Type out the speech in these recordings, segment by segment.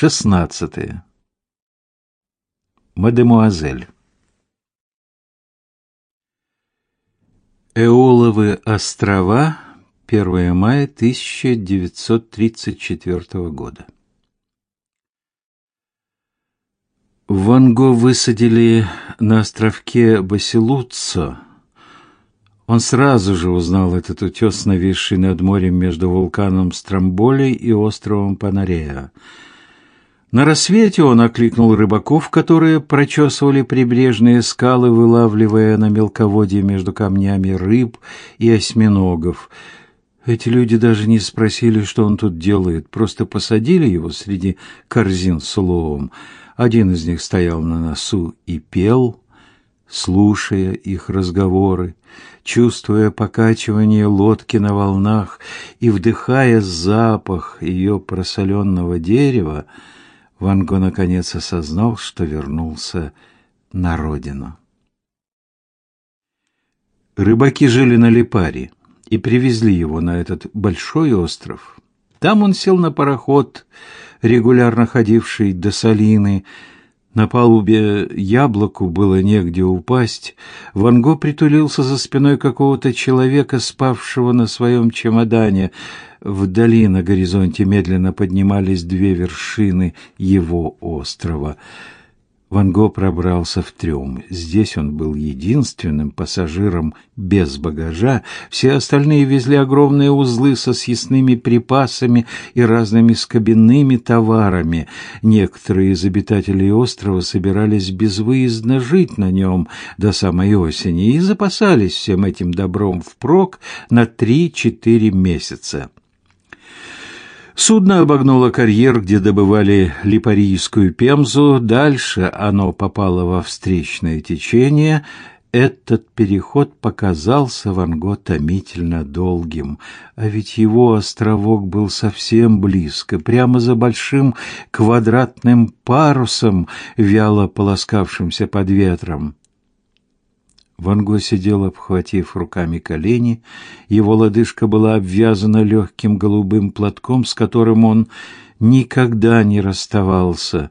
Шестнадцатое. Мадемуазель. Эоловы острова, 1 мая 1934 года. Ван Го высадили на островке Басилуццо. Он сразу же узнал этот утес, нависший над морем между вулканом Стромболей и островом Панарея. На рассвете он окликнул рыбаков, которые прочесывали прибрежные скалы, вылавливая на мелководье между камнями рыб и осьминогов. Эти люди даже не спросили, что он тут делает, просто посадили его среди корзин с уловом. Один из них стоял на носу и пел, слушая их разговоры, чувствуя покачивание лодки на волнах и вдыхая запах ее просоленного дерева, Ван Го наконец осознал, что вернулся на родину. Рыбаки жили на Липаре и привезли его на этот большой остров. Там он сел на пароход, регулярно ходивший до Салины. На палубе яблоку было негде упасть. Ван Го притулился за спиной какого-то человека, спавшего на своем чемодане — Вдали на горизонте медленно поднимались две вершины его острова. Ван Го пробрался в трюм. Здесь он был единственным пассажиром без багажа. Все остальные везли огромные узлы со съестными припасами и разными скобяными товарами. Некоторые из обитателей острова собирались безвыездно жить на нем до самой осени и запасались всем этим добром впрок на три-четыре месяца. Судно обогнуло карьер, где добывали липарийскую пемзу. Дальше оно попало во встречное течение. Этот переход показался Ван Го томительно долгим, а ведь его островок был совсем близко, прямо за большим квадратным парусом, вяло полоскавшимся под ветром. Ван Го сидел, обхватив руками колени. Его лодыжка была обвязана легким голубым платком, с которым он никогда не расставался.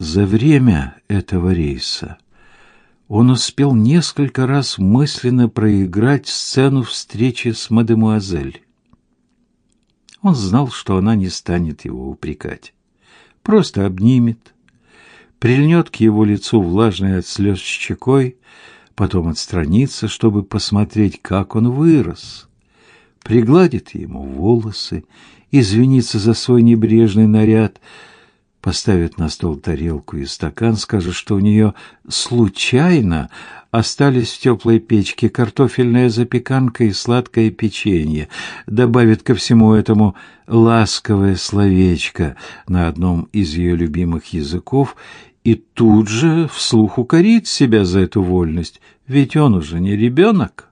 За время этого рейса он успел несколько раз мысленно проиграть сцену встречи с мадемуазель. Он знал, что она не станет его упрекать. Просто обнимет, прильнет к его лицу влажной от слез щекой, потом отстраниться, чтобы посмотреть, как он вырос, пригладит ему волосы, извинится за свой небрежный наряд, поставит на стол тарелку и стакан, скажет, что у нее случайно остались в теплой печке картофельная запеканка и сладкое печенье, добавит ко всему этому ласковое словечко на одном из ее любимых языков и тут же вслух укорит себя за эту вольность, ведь он уже не ребенок.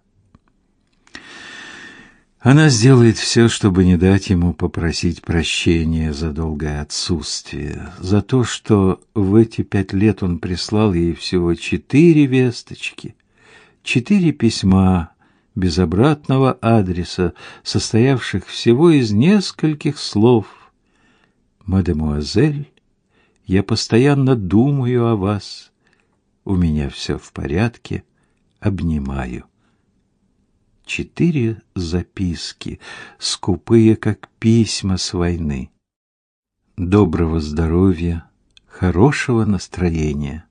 Она сделает все, чтобы не дать ему попросить прощения за долгое отсутствие, за то, что в эти пять лет он прислал ей всего четыре весточки, четыре письма без обратного адреса, состоявших всего из нескольких слов. «Мадемуазель, я постоянно думаю о вас. У меня все в порядке. Обнимаю. Четыре записки, скупые, как письма с войны. Доброго здоровья, хорошего настроения.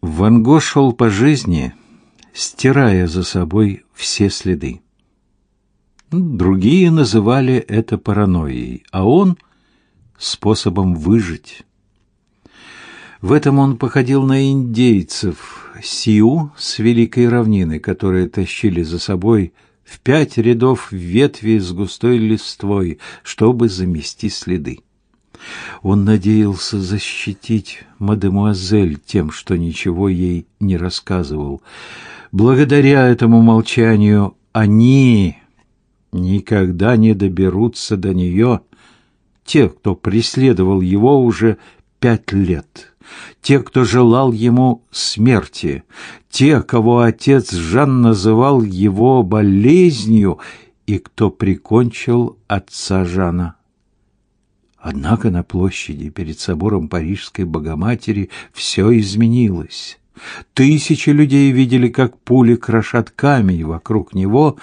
Ван Го шел по жизни, стирая за собой все следы. Другие называли это паранойей, а он — способом выжить. В этом он походил на индейцев Сиу с великой равнины, которые тащили за собой в пять рядов ветви с густой листвой, чтобы замести следы. Он надеялся защитить мадемуазель тем, что ничего ей не рассказывал. Благодаря этому молчанию они никогда не доберутся до нее, те, кто преследовал его уже пять лет, те, кто желал ему смерти, те, кого отец Жан называл его болезнью, и кто прикончил отца Жана. Однако на площади перед собором Парижской Богоматери все изменилось. Тысячи людей видели, как пули крошат камень вокруг него.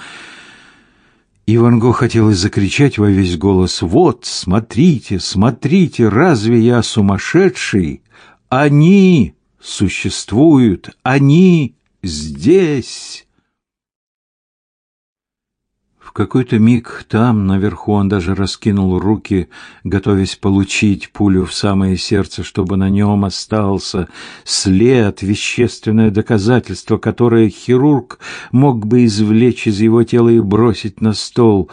И Ван Гог хотелось закричать во весь голос «Вот, смотрите, смотрите, разве я сумасшедший? Они существуют, они здесь!» Какой-то миг там, наверху, он даже раскинул руки, готовясь получить пулю в самое сердце, чтобы на нем остался след, вещественное доказательство, которое хирург мог бы извлечь из его тела и бросить на стол.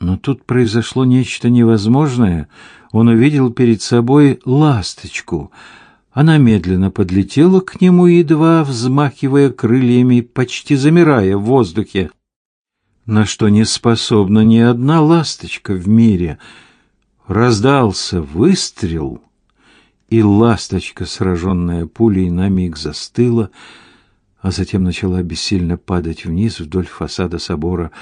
Но тут произошло нечто невозможное. Он увидел перед собой ласточку — она медленно подлетела к нему, едва взмахивая крыльями, почти замирая в воздухе на что не способна ни одна ласточка в мире. Раздался выстрел, и ласточка, сраженная пулей, на миг застыла, а затем начала бессильно падать вниз вдоль фасада собора,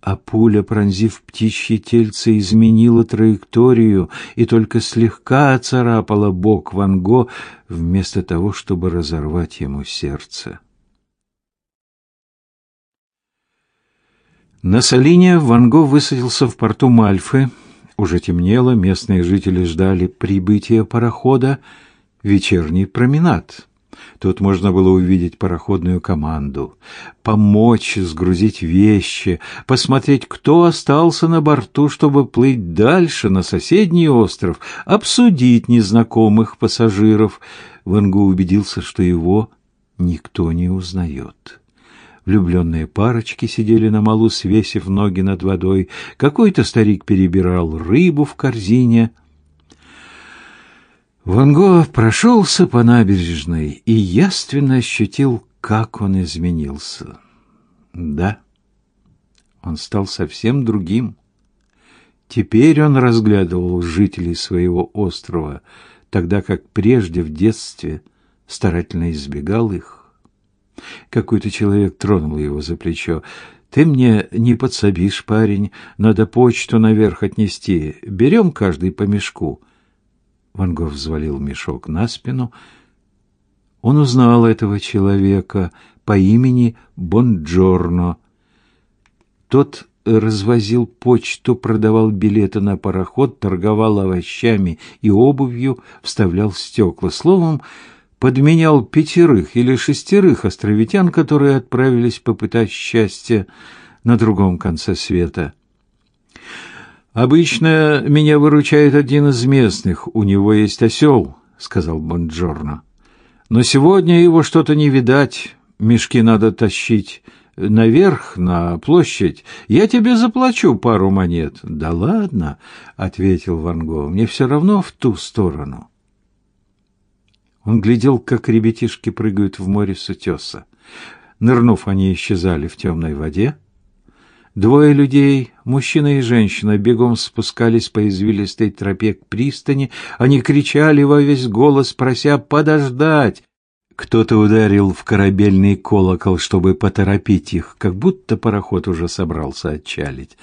а пуля, пронзив птичье тельце, изменила траекторию и только слегка оцарапала бок Ван Го вместо того, чтобы разорвать ему сердце. На Салине Ван Го высадился в порту Мальфы. Уже темнело, местные жители ждали прибытия парохода. Вечерний променад. Тут можно было увидеть пароходную команду, помочь сгрузить вещи, посмотреть, кто остался на борту, чтобы плыть дальше на соседний остров, обсудить незнакомых пассажиров. Ван Го убедился, что его никто не узнает. Влюбленные парочки сидели на малу, свесив ноги над водой. Какой-то старик перебирал рыбу в корзине. Ван Го прошелся по набережной и яственно ощутил, как он изменился. Да, он стал совсем другим. Теперь он разглядывал жителей своего острова, тогда как прежде в детстве старательно избегал их. Какой-то человек тронул его за плечо. «Ты мне не подсобишь, парень. Надо почту наверх отнести. Берем каждый по мешку». Ван Гог взвалил мешок на спину. Он узнал этого человека по имени Бонджорно. Тот развозил почту, продавал билеты на пароход, торговал овощами и обувью, вставлял стекла. Словом, подменял пятерых или шестерых островитян, которые отправились попытать счастье на другом конце света. «Обычно меня выручает один из местных, у него есть осел», — сказал Бонджорно. «Но сегодня его что-то не видать, мешки надо тащить наверх, на площадь. Я тебе заплачу пару монет». «Да ладно», — ответил Ван Го, — «мне все равно в ту сторону». Он глядел, как ребятишки прыгают в море с утеса. Нырнув, они исчезали в темной воде. Двое людей, мужчина и женщина, бегом спускались по извилистой тропе к пристани. Они кричали во весь голос, прося подождать. Кто-то ударил в корабельный колокол, чтобы поторопить их, как будто пароход уже собрался отчалить.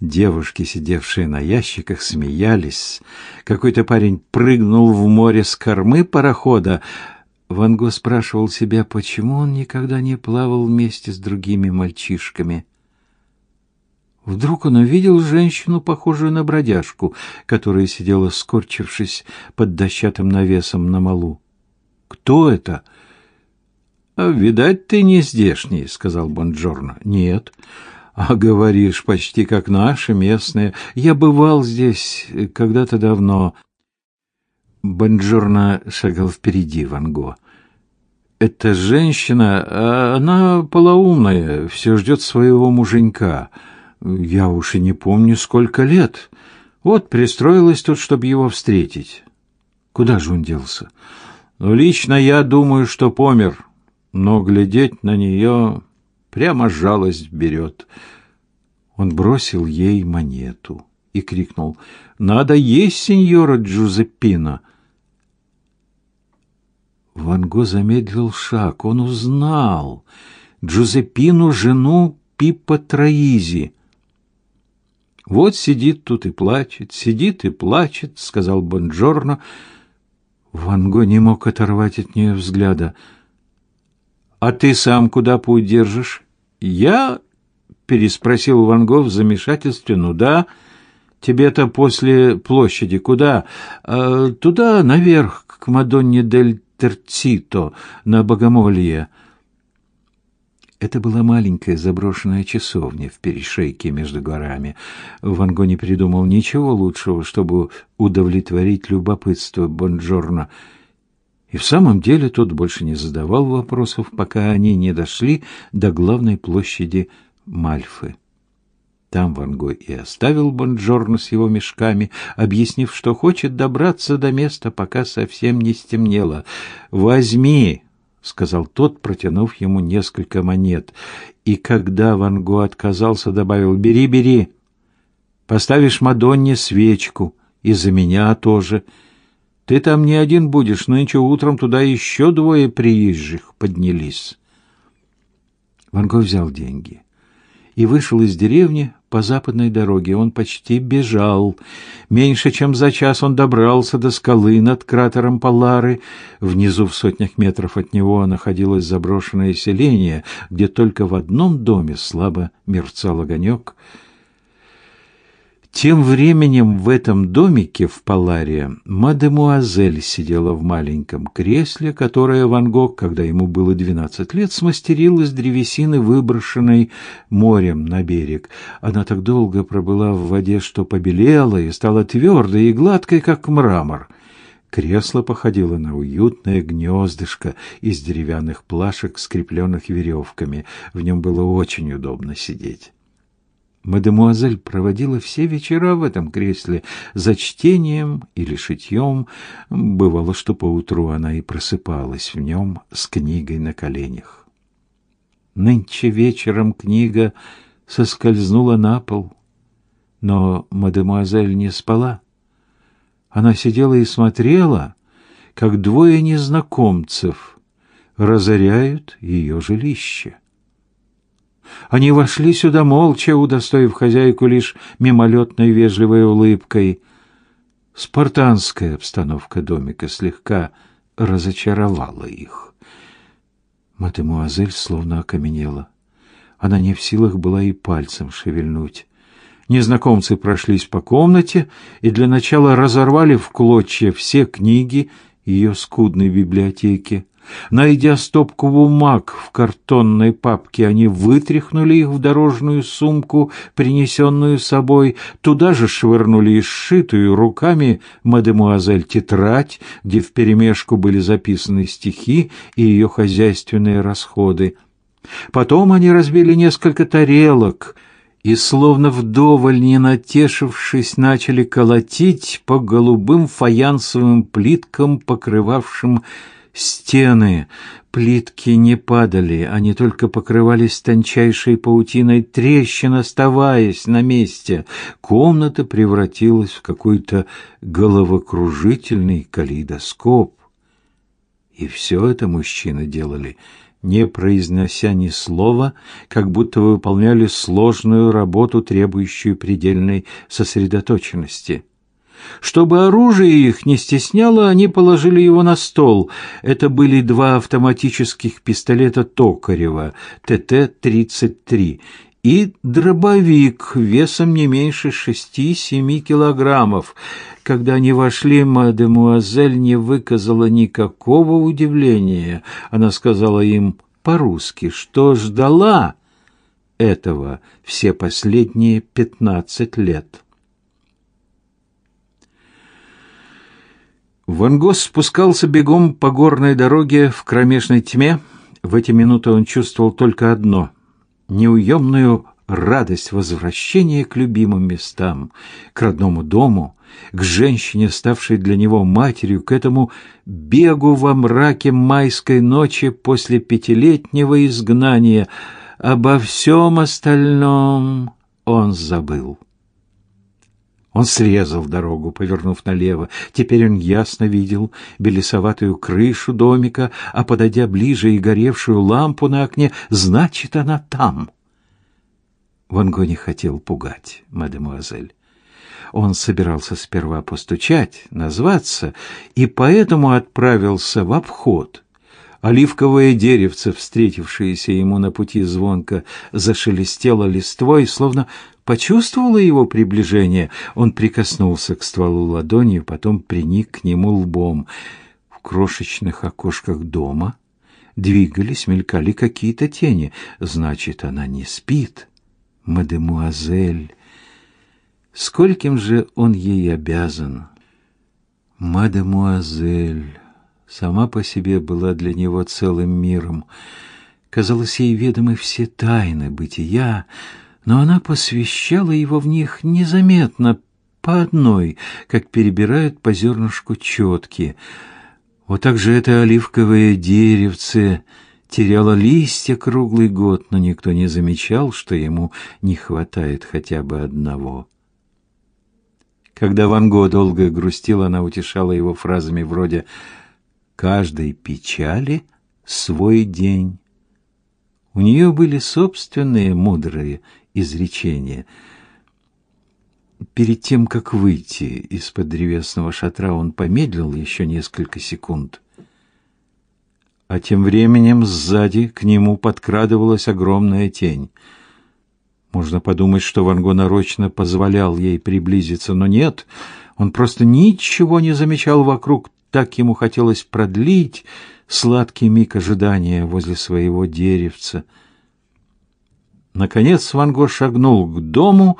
Девушки, сидевшие на ящиках, смеялись. Какой-то парень прыгнул в море с кормы парохода. Ван Го спрашивал себя, почему он никогда не плавал вместе с другими мальчишками. Вдруг он увидел женщину, похожую на бродяжку, которая сидела, скорчившись под дощатым навесом на малу. «Кто это?» «А, «Видать, ты не здешний», — сказал Бонджорно. «Нет». А говоришь почти как наши местные. Я бывал здесь когда-то давно. Бонжорно шагал впереди Ван Го. Эта женщина, а она полоумная, все ждет своего муженька. Я уж и не помню, сколько лет. Вот пристроилась тут, чтобы его встретить. Куда же он делся? Ну, лично я думаю, что помер, но глядеть на нее Прямо жалость берет. Он бросил ей монету и крикнул «Надо есть, сеньора Джузеппина!» Ван Го замедлил шаг. Он узнал Джузеппину, жену Пиппа Троизи. Вот сидит тут и плачет, сидит и плачет, сказал Бонджорно. Ван Го не мог оторвать от нее взгляда. А ты сам куда путь держишь? Я переспросил Ван Го в замешательстве. Ну да, тебе-то после площади куда? А, туда наверх к Мадонне дель Терцито на Богомолье. Это была маленькая заброшенная часовня в перешейке между горами. Ван Го не придумал ничего лучшего, чтобы удовлетворить любопытство Бонджорно. И в самом деле тот больше не задавал вопросов, пока они не дошли до главной площади Мальфы. Там Ван Го и оставил Бонджорно с его мешками, объяснив, что хочет добраться до места, пока совсем не стемнело. «Возьми!» — сказал тот, протянув ему несколько монет. И когда Ван Го отказался, добавил «Бери, бери! Поставишь Мадонне свечку, и за меня тоже. Ты там не один будешь, нынче утром туда еще двое приезжих поднялись». Ван Го взял деньги и вышел из деревни по западной дороге. Он почти бежал. Меньше чем за час он добрался до скалы над кратером Полары. Внизу в сотнях метров от него находилось заброшенное селение, где только в одном доме слабо мерцал огонек — тем временем в этом домике в Паларе мадемуазель сидела в маленьком кресле, которое Ван Гог, когда ему было двенадцать лет, смастерил из древесины, выброшенной морем на берег. Она так долго пробыла в воде, что побелела и стала твердой и гладкой, как мрамор. Кресло походило на уютное гнездышко из деревянных плашек, скрепленных веревками. В нем было очень удобно сидеть. Мадемуазель проводила все вечера в этом кресле за чтением или шитьем. Бывало, что поутру она и просыпалась в нем с книгой на коленях. Нынче вечером книга соскользнула на пол, но мадемуазель не спала. Она сидела и смотрела, как двое незнакомцев разоряют ее жилище. Они вошли сюда молча, удостоив хозяйку лишь мимолетной вежливой улыбкой. Спартанская обстановка домика слегка разочаровала их. Мадемуазель словно окаменела. Она не в силах была и пальцем шевельнуть. Незнакомцы прошлись по комнате и для начала разорвали в клочья все книги ее скудной библиотеки. Найдя стопку бумаг в картонной папке, они вытряхнули их в дорожную сумку, принесенную собой. Туда же швырнули сшитую руками мадемуазель тетрадь, где вперемешку были записаны стихи и ее хозяйственные расходы. Потом они разбили несколько тарелок и, словно вдоволь не натешившись, начали колотить по голубым фаянсовым плиткам, покрывавшим стены. Плитки не падали, они только покрывались тончайшей паутиной трещин, оставаясь на месте. Комната превратилась в какой-то головокружительный калейдоскоп. И все это мужчины делали, не произнося ни слова, как будто выполняли сложную работу, требующую предельной сосредоточенности. Чтобы оружие их не стесняло, они положили его на стол. Это были два автоматических пистолета Токарева ТТ-33 и дробовик весом не меньше шести-семи килограммов. Когда они вошли, мадемуазель не выказала никакого удивления. Она сказала им по-русски, что ждала этого все последние пятнадцать лет. Ван Гос спускался бегом по горной дороге в кромешной тьме. В эти минуты он чувствовал только одно — неуемную радость возвращения к любимым местам, к родному дому, к женщине, ставшей для него матерью, к этому бегу во мраке майской ночи после пятилетнего изгнания. Обо всем остальном он забыл. Он срезал дорогу, повернув налево. Теперь он ясно видел белесоватую крышу домика, а, подойдя ближе и горевшую лампу на окне, значит, она там. Ван Го не хотел пугать мадемуазель. Он собирался сперва постучать, назваться, и поэтому отправился в обход. Оливковое деревце, встретившееся ему на пути звонко, зашелестело листвой, словно почувствовало его приближение. Он прикоснулся к стволу ладонью, потом приник к нему лбом. В крошечных окошках дома двигались, мелькали какие-то тени. Значит, она не спит мадемуазель. Скольким же он ей обязан? Мадемуазель сама по себе была для него целым миром. Казалось, ей ведомы все тайны бытия, но она посвящала его в них незаметно, по одной, как перебирают по зернышку четки. Вот так же это оливковое деревце теряла листья круглый год, но никто не замечал, что ему не хватает хотя бы одного. Когда Ван Го долго грустил, она утешала его фразами вроде «каждой печали свой день». У нее были собственные мудрые изречения. Перед тем, как выйти из-под древесного шатра, он помедлил еще несколько секунд а тем временем сзади к нему подкрадывалась огромная тень. Можно подумать, что Ван Го нарочно позволял ей приблизиться, но нет, он просто ничего не замечал вокруг, так ему хотелось продлить сладкий миг ожидания возле своего деревца. Наконец Ван Го шагнул к дому,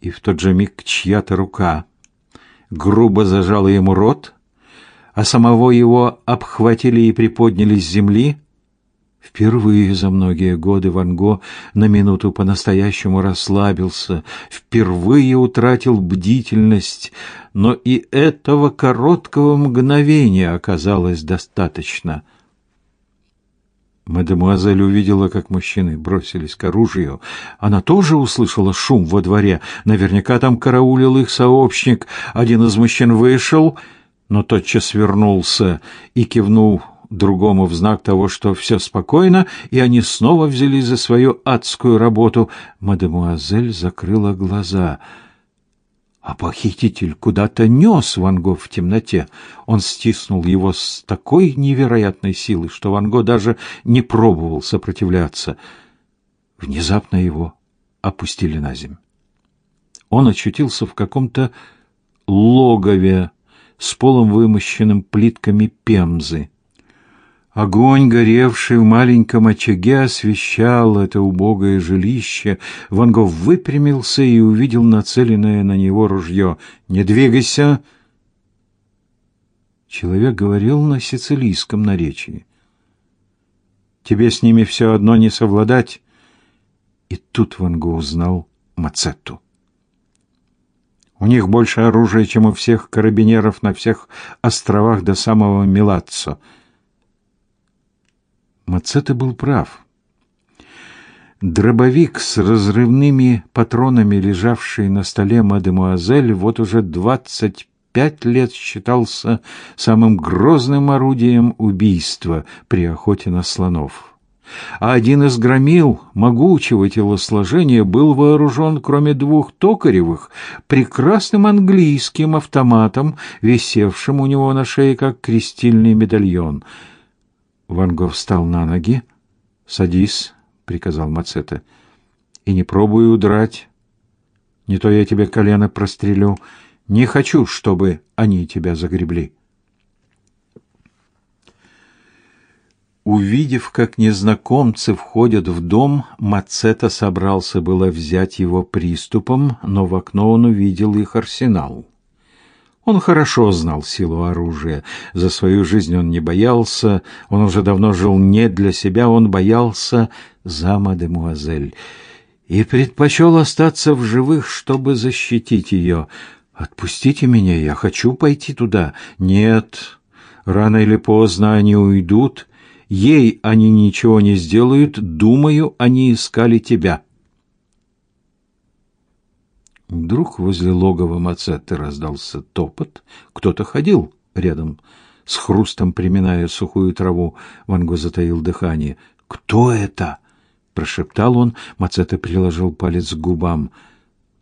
и в тот же миг чья-то рука грубо зажала ему рот — а самого его обхватили и приподняли с земли. Впервые за многие годы Ван Го на минуту по-настоящему расслабился, впервые утратил бдительность, но и этого короткого мгновения оказалось достаточно. Мадемуазель увидела, как мужчины бросились к оружию. Она тоже услышала шум во дворе. Наверняка там караулил их сообщник. Один из мужчин вышел но тотчас вернулся и кивнул другому в знак того, что все спокойно, и они снова взялись за свою адскую работу. Мадемуазель закрыла глаза. А похититель куда-то нес Ван Го в темноте. Он стиснул его с такой невероятной силой, что Ван Го даже не пробовал сопротивляться. Внезапно его опустили на землю. Он очутился в каком-то логове, с полом вымощенным плитками пемзы. Огонь, горевший в маленьком очаге, освещал это убогое жилище. Ван Гог выпрямился и увидел нацеленное на него ружье. «Не двигайся!» Человек говорил на сицилийском наречии. «Тебе с ними все одно не совладать!» И тут Ван Гог узнал Мацетту. У них больше оружия, чем у всех карабинеров на всех островах до самого Милаццо. Мацета был прав. Дробовик с разрывными патронами, лежавший на столе мадемуазель, вот уже двадцать пять лет считался самым грозным орудием убийства при охоте на слонов а один из громил могучего телосложения был вооружен, кроме двух токаревых, прекрасным английским автоматом, висевшим у него на шее, как крестильный медальон. Ван Гог встал на ноги. «Садись», — приказал Мацета, — «и не пробуй удрать. Не то я тебе колено прострелю. Не хочу, чтобы они тебя загребли». Увидев, как незнакомцы входят в дом, Мацета собрался было взять его приступом, но в окно он увидел их арсенал. Он хорошо знал силу оружия. За свою жизнь он не боялся, он уже давно жил не для себя, он боялся за мадемуазель и предпочел остаться в живых, чтобы защитить ее. «Отпустите меня, я хочу пойти туда». «Нет, рано или поздно они уйдут, Ей они ничего не сделают, думаю, они искали тебя. Вдруг возле логова Мацетты раздался топот. Кто-то ходил рядом, с хрустом приминая сухую траву. Ванго затаил дыхание. «Кто это?» прошептал он, Мацета приложил палец к губам.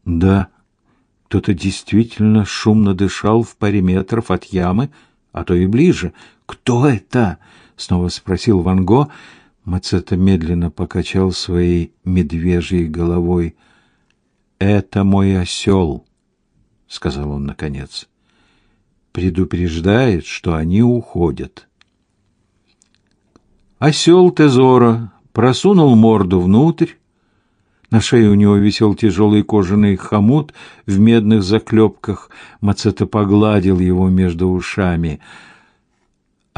Да, кто-то действительно шумно дышал в паре метров от ямы, а то и ближе. Кто это? снова спросил Ван Го. Мацета медленно покачал своей медвежьей головой. Это мой осел», — сказал он наконец. Предупреждает, что они уходят. Осел Тезора просунул морду внутрь. На шее у него висел тяжелый кожаный хомут в медных заклепках. Мацета погладил его между ушами.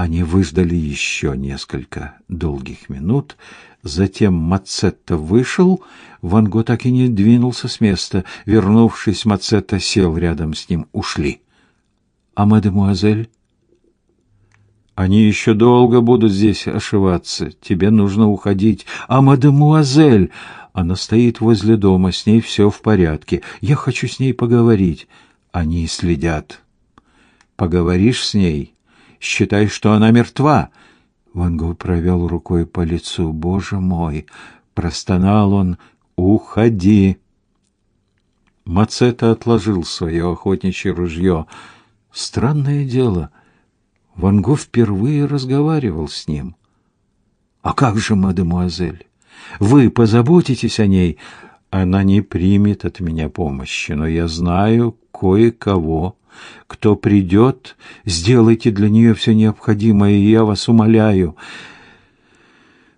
Они выждали еще несколько долгих минут. Затем Мацетта вышел. Ван Го так и не двинулся с места. Вернувшись, Мацетта сел рядом с ним. Ушли. «А мадемуазель?» Они еще долго будут здесь ошиваться. Тебе нужно уходить. А мадемуазель, она стоит возле дома, с ней все в порядке. Я хочу с ней поговорить. Они следят. Поговоришь с ней, считай, что она мертва. Ван Гог провел рукой по лицу. Боже мой, простонал он. Уходи. Мацета отложил свое охотничье ружье. Странное дело. Ван Гог впервые разговаривал с ним. «А как же, мадемуазель? Вы позаботитесь о ней?» «Она не примет от меня помощи, но я знаю кое-кого, кто придет. Сделайте для нее все необходимое, и я вас умоляю.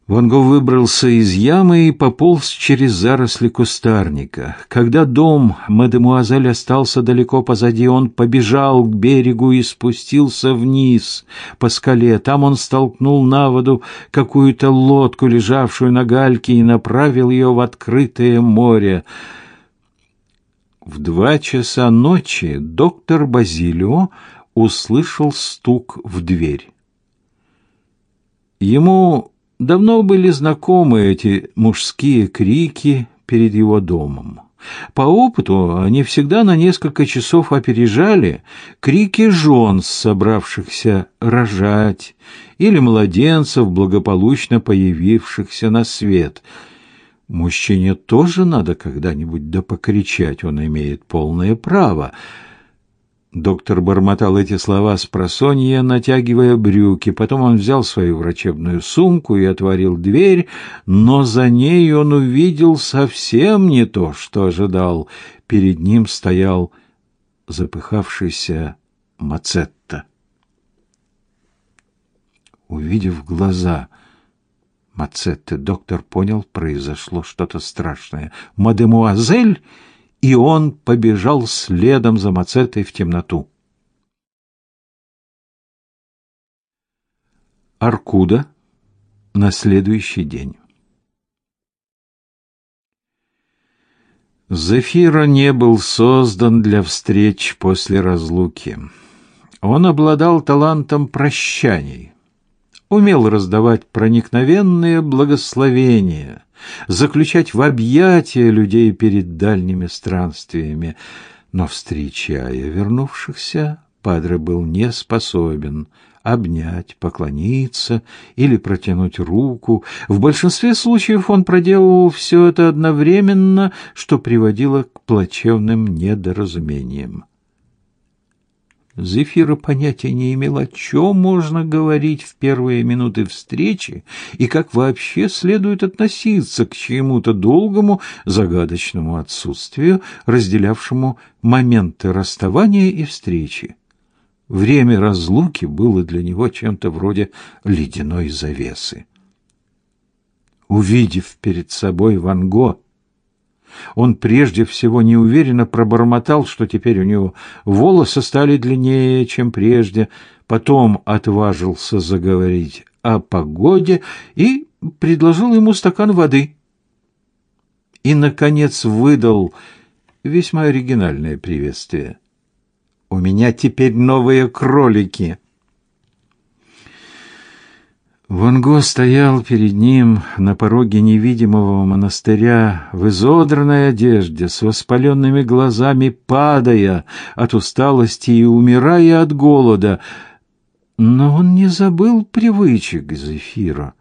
Ван Го выбрался из ямы и пополз через заросли кустарника. Когда дом мадемуазель остался далеко позади, он побежал к берегу и спустился вниз по скале. Там он столкнул на воду какую-то лодку, лежавшую на гальке, и направил ее в открытое море. В два часа ночи доктор Базилио услышал стук в дверь. Ему Давно были знакомы эти мужские крики перед его домом. По опыту они всегда на несколько часов опережали крики жен, собравшихся рожать, или младенцев, благополучно появившихся на свет. Мужчине тоже надо когда-нибудь да покричать, он имеет полное право — Доктор бормотал эти слова с просонья, натягивая брюки. Потом он взял свою врачебную сумку и отворил дверь, но за ней он увидел совсем не то, что ожидал. Перед ним стоял запыхавшийся Мацетта. Увидев глаза Мацетты, доктор понял, произошло что-то страшное. «Мадемуазель!» и он побежал следом за Мацетой в темноту. Аркуда на следующий день. Зефира не был создан для встреч после разлуки. Он обладал талантом прощаний, умел раздавать проникновенные благословения, заключать в объятия людей перед дальними странствиями. Но, встречая вернувшихся, Падре был не способен обнять, поклониться или протянуть руку. В большинстве случаев он проделывал все это одновременно, что приводило к плачевным недоразумениям. Зефира понятия не имела, о чем можно говорить в первые минуты встречи и как вообще следует относиться к чьему-то долгому, загадочному отсутствию, разделявшему моменты расставания и встречи. Время разлуки было для него чем-то вроде ледяной завесы. Увидев перед собой Ван Го, он прежде всего неуверенно пробормотал, что теперь у него волосы стали длиннее, чем прежде, потом отважился заговорить о погоде и предложил ему стакан воды. И, наконец, выдал весьма оригинальное приветствие. «У меня теперь новые кролики». Ван Го стоял перед ним на пороге невидимого монастыря в изодранной одежде, с воспаленными глазами, падая от усталости и умирая от голода. Но он не забыл привычек Зефира.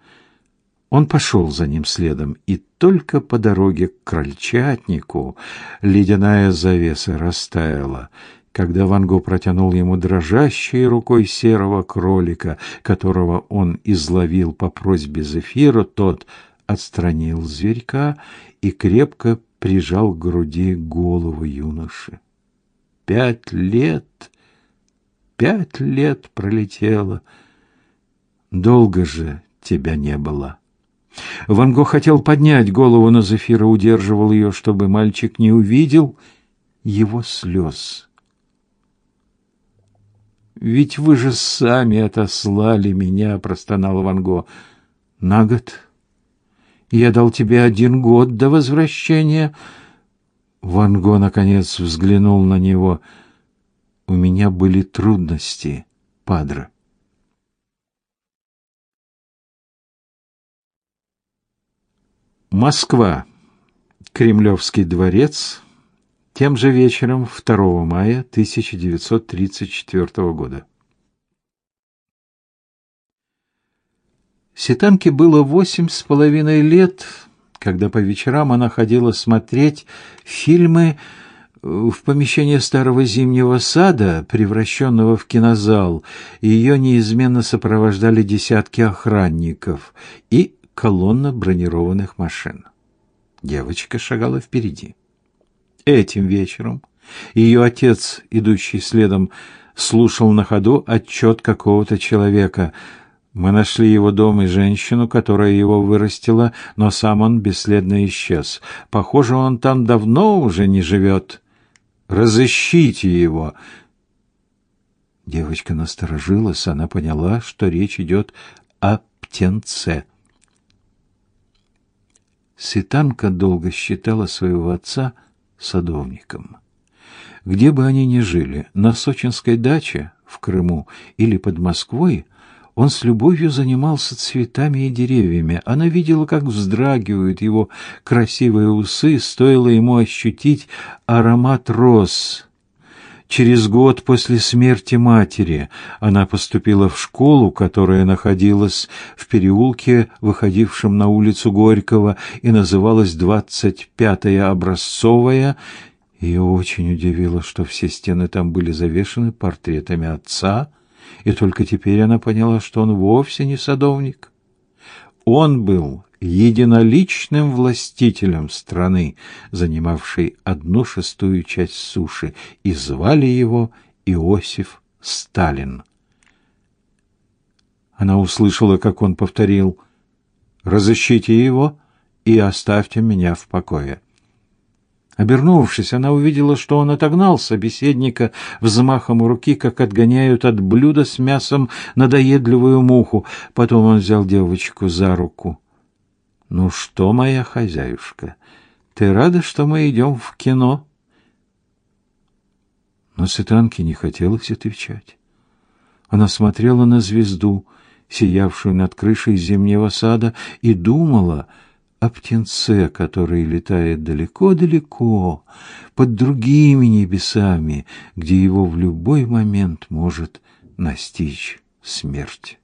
Он пошел за ним следом, и только по дороге к крольчатнику ледяная завеса растаяла, когда Ван Го протянул ему дрожащей рукой серого кролика, которого он изловил по просьбе Зефира, тот отстранил зверька и крепко прижал к груди голову юноши. Пять лет, пять лет пролетело. Долго же тебя не было. Ван Го хотел поднять голову, но Зефира удерживал ее, чтобы мальчик не увидел его слез. «Ведь вы же сами отослали меня», — простонал Ван Го. «На год? Я дал тебе один год до возвращения». Ван Го, наконец, взглянул на него. «У меня были трудности, падре». Москва. Кремлевский дворец. Тем же вечером 2 мая 1934 года. Ситанке было восемь с половиной лет, когда по вечерам она ходила смотреть фильмы в помещение старого зимнего сада, превращенного в кинозал. Ее неизменно сопровождали десятки охранников и колонна бронированных машин. Девочка шагала впереди. Этим вечером ее отец, идущий следом, слушал на ходу отчет какого-то человека. Мы нашли его дом и женщину, которая его вырастила, но сам он бесследно исчез. Похоже, он там давно уже не живет. Разыщите его. Девочка насторожилась, она поняла, что речь идет о птенце. Ситанка долго считала своего отца садовником. Где бы они ни жили, на сочинской даче, в Крыму или под Москвой, он с любовью занимался цветами и деревьями. Она видела, как вздрагивают его красивые усы, стоило ему ощутить аромат роз Через год после смерти матери она поступила в школу, которая находилась в переулке, выходившем на улицу Горького, и называлась двадцать пятая образцовая. Ее очень удивило, что все стены там были завешаны портретами отца, и только теперь она поняла, что он вовсе не садовник. Он был единоличным властителем страны, занимавшей одну шестую часть суши, и звали его Иосиф Сталин. Она услышала, как он повторил «Разыщите его и оставьте меня в покое». Обернувшись, она увидела, что он отогнал собеседника взмахом руки, как отгоняют от блюда с мясом надоедливую муху. Потом он взял девочку за руку. Ну что, моя хозяюшка, ты рада, что мы идем в кино? Но Светанке не хотелось отвечать. Она смотрела на звезду, сиявшую над крышей зимнего сада, и думала о птенце, который летает далеко-далеко, под другими небесами, где его в любой момент может настичь смерть.